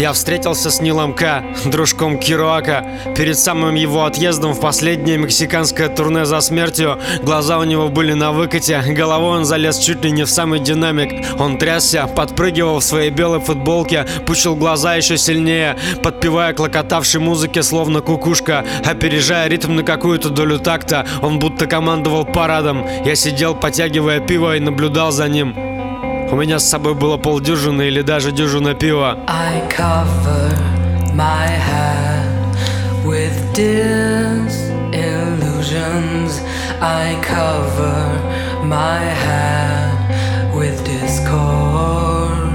Я встретился с Нилом К, дружком Кируака. Перед самым его отъездом в последнее мексиканское турне за смертью глаза у него были на выкате, головой он залез чуть ли не в самый динамик. Он трясся, подпрыгивал в своей белой футболке, пучил глаза еще сильнее, подпевая клокотавшей музыке словно кукушка, опережая ритм на какую-то долю такта. Он будто командовал парадом. Я сидел, потягивая пиво и наблюдал за ним. У меня с собой было полдюжины или даже дюжина пива. I cover my head with discord.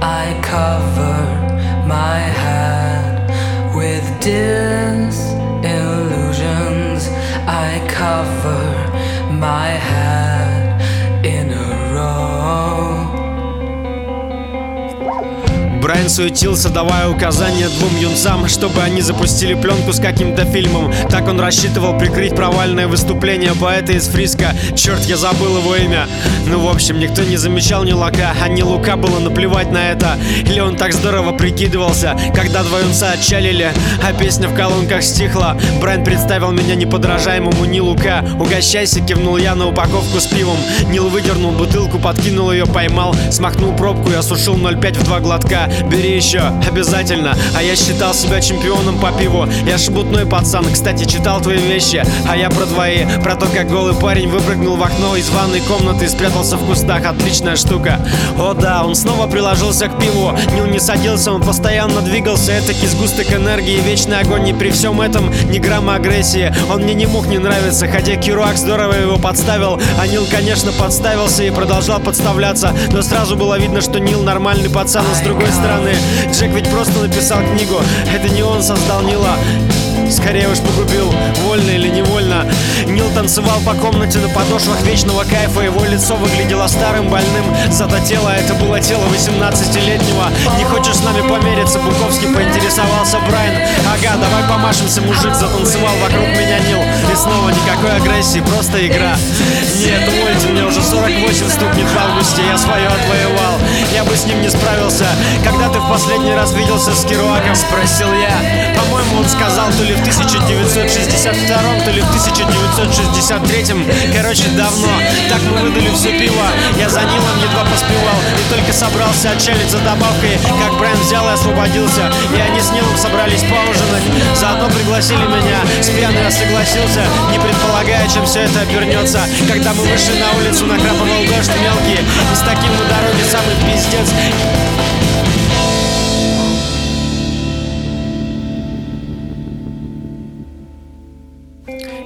I cover my head with disillusions. I cover my head Брайан суетился, давая указания двум юнцам, чтобы они запустили пленку с каким-то фильмом. Так он рассчитывал прикрыть провальное выступление поэта из Фриска. Черт, я забыл его имя. Ну, в общем, никто не замечал ни Лука, а ни Лука было наплевать на это. Или он так здорово прикидывался, когда два юнца отчалили, а песня в колонках стихла. Брайан представил меня неподражаемому Ни Лука. «Угощайся», кивнул я на упаковку с пивом. Нил выдернул бутылку, подкинул ее, поймал, смахнул пробку и осушил 0,5 в два глотка. Бери еще, обязательно. А я считал себя чемпионом по пиву. Я шебутной пацан, кстати, читал твои вещи. А я про твои, про то, как голый парень выпрыгнул в окно из ванной комнаты и спрятался в кустах. Отличная штука. О да, он снова приложился к пиву. Нил не садился, он постоянно двигался. Это сгусток энергии, вечный огонь. И при всем этом ни грамма агрессии. Он мне не мог не нравиться, хотя Кируак здорово его подставил. А Нил, конечно, подставился и продолжал подставляться. Но сразу было видно, что Нил нормальный пацан, а с другой стороны, Джек ведь просто написал книгу. Это не он создал Нила. Скорее уж погубил, вольно или невольно. Нил танцевал по комнате на подошвах вечного кайфа. Его лицо выглядело старым, больным. Зато тело это было тело 18-летнего. Не хочешь с нами помериться? Буковский поинтересовался Брайан. Ага, давай помашемся, мужик затанцевал вокруг меня Нил. И снова никакой агрессии, просто игра. Нет, увольте, мне уже 48 стукнет в августе, я свое отвоевал. Я бы с ним не справился. Когда ты в последний раз виделся с Керуаком? Спросил я. Он сказал то ли в 1962, то ли в 1963. Короче, давно. Так мы выдали все пиво. Я за Нилом едва поспевал. И только собрался отчалить за добавкой, как Брайан взял и освободился. И они с Нилом собрались поужинать. Заодно пригласили меня. С пьяной я согласился, не предполагая, чем все это обернется. Когда мы вышли на улицу, накрапывал дождь мелкий. И с таким на дороге самый пиздец.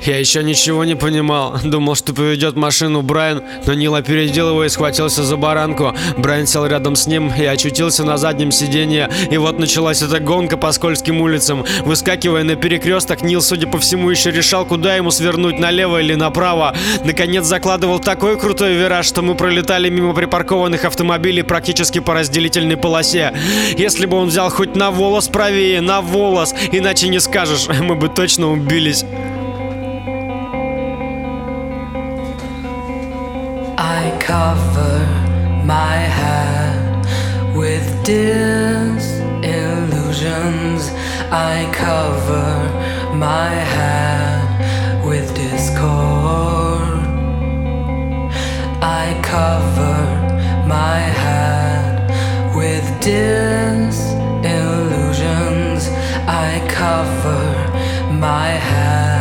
Я еще ничего не понимал. Думал, что поведет машину Брайан, но Нил опередил его и схватился за баранку. Брайан сел рядом с ним и очутился на заднем сиденье. И вот началась эта гонка по скользким улицам. Выскакивая на перекресток, Нил, судя по всему, еще решал, куда ему свернуть, налево или направо. Наконец закладывал такой крутой вираж, что мы пролетали мимо припаркованных автомобилей практически по разделительной полосе. Если бы он взял хоть на волос правее, на волос, иначе не скажешь, мы бы точно убились. My head with disillusions. I cover my head with discord. I cover my head with disillusions. I cover my head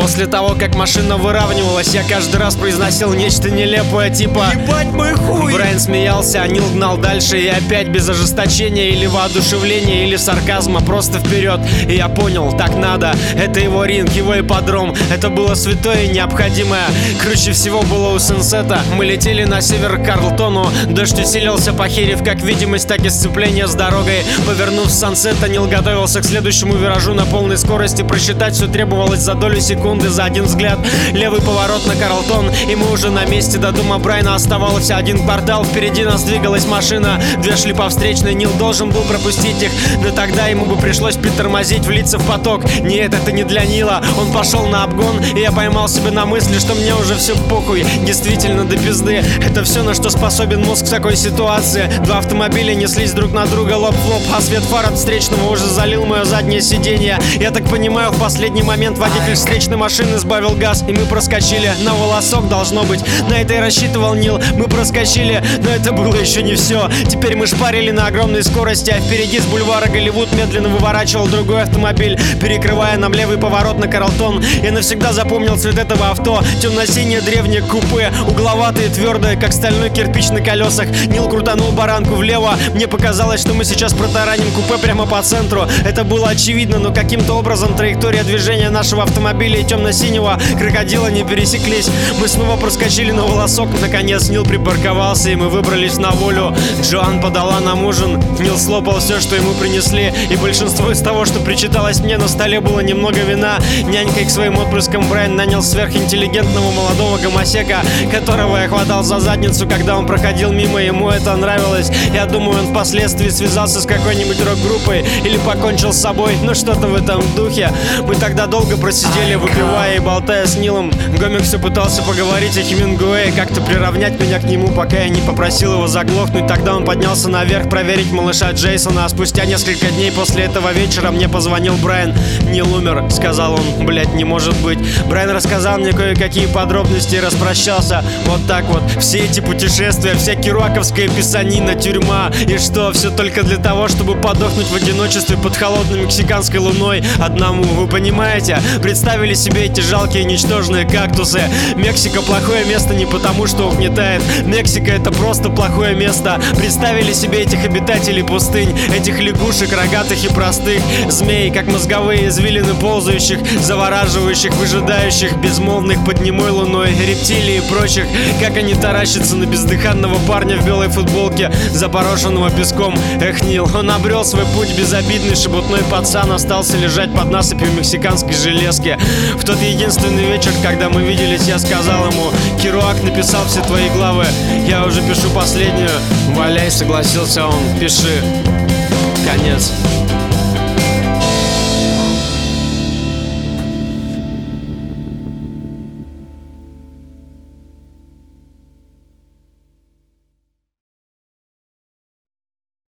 После того, как машина выравнивалась, я каждый раз произносил нечто нелепое, типа Ебать мой хуй! Брайан смеялся, а Нил гнал дальше И опять без ожесточения или воодушевления Или сарказма, просто вперед. И я понял, так надо. Это его ринг, его ипподром. Это было святое и необходимое. Круче всего было у Сенсета. Мы летели на север к Карлтону. Дождь усилился, похерив как видимость, так и сцепление с дорогой. Повернув с Сансета, Нил готовился к следующему виражу на полной скорости. Просчитать все требовалось за долю секунды секунды за один взгляд. Левый поворот на Карлтон И мы уже на месте. До дома Брайна Оставался один квартал Впереди нас двигалась машина. Две шли по встречной. Нил должен был пропустить их. Но тогда ему бы пришлось притормозить Влиться в поток. Нет, это не для Нила. Он пошел на обгон И я поймал себя на мысли Что мне уже все похуй. Действительно до пизды. Это все, на что способен мозг в такой ситуации. Два автомобиля неслись друг на друга лоб в лоб А свет фар от встречного уже залил мое заднее сиденье. Я так понимаю, в последний момент водитель встречной машины сбавил газ И мы проскочили на волосок, должно быть. На это и рассчитывал Нил. Мы проскочили, но это было еще не все Теперь мы шпарили на огромной скорости А впереди с бульвара Голливуд медленно выворачивал другой автомобиль Перекрывая нам левый поворот на Карлтон. Я навсегда запомнил цвет этого авто. Темно-синее древнее купе Угловатое и твердое, как стальной кирпич на колесах Нил крутанул баранку влево. Мне показалось, что мы сейчас протараним купе прямо по центру. Это было очевидно, но каким-то образом траектория движения нашего автомобиля темно-синего крокодила не пересеклись. Мы снова проскочили на волосок. Наконец Нил припарковался, и мы выбрались на волю. Джоан подала нам ужин. Нил слопал все, что ему принесли, и большинство из того, что причиталось мне, на столе было немного вина. Нянькой к своим отпрыскам Брайан нанял сверхинтеллигентного молодого гомосека, которого я хватал за задницу, когда он проходил мимо, ему это нравилось. Я думаю, он впоследствии связался с какой-нибудь рок-группой или покончил с собой, ну что-то в этом духе. Мы тогда долго просидели, выпивая и болтая с Нилом. Гомик все пытался поговорить о Хемингуэе, как-то приравнять меня к нему, пока я не попросил его заглохнуть. Тогда он поднялся наверх проверить малыша Джейсона, а спустя несколько дней после этого вечера мне позвонил Брайан. Нил умер, сказал он. Блять, не может быть. Брайан рассказал мне кое-какие подробности и распрощался. Вот так вот. Все эти путешествия, вся керуаковская писанина, тюрьма. И что, все только для того, чтобы подохнуть в одиночестве под холодной мексиканской луной одному. Вы понимаете? Представили себе эти жалкие ничтожные кактусы. Мексика плохое место не потому, что угнетает. Мексика это просто плохое место. Представили себе этих обитателей пустынь, этих лягушек, рогатых и простых, змей, как мозговые извилины ползающих, завораживающих, выжидающих, безмолвных под немой луной, рептилий и прочих, как они таращатся на бездыханного парня в белой футболке, запорошенного песком. Эх, Нил, он обрел свой путь безобидный, шебутной пацан остался лежать под насыпью мексиканской железки. В тот единственный вечер, когда мы виделись, я сказал ему, Керуак написал все твои главы, я уже пишу последнюю. Валяй, согласился он, пиши. Конец.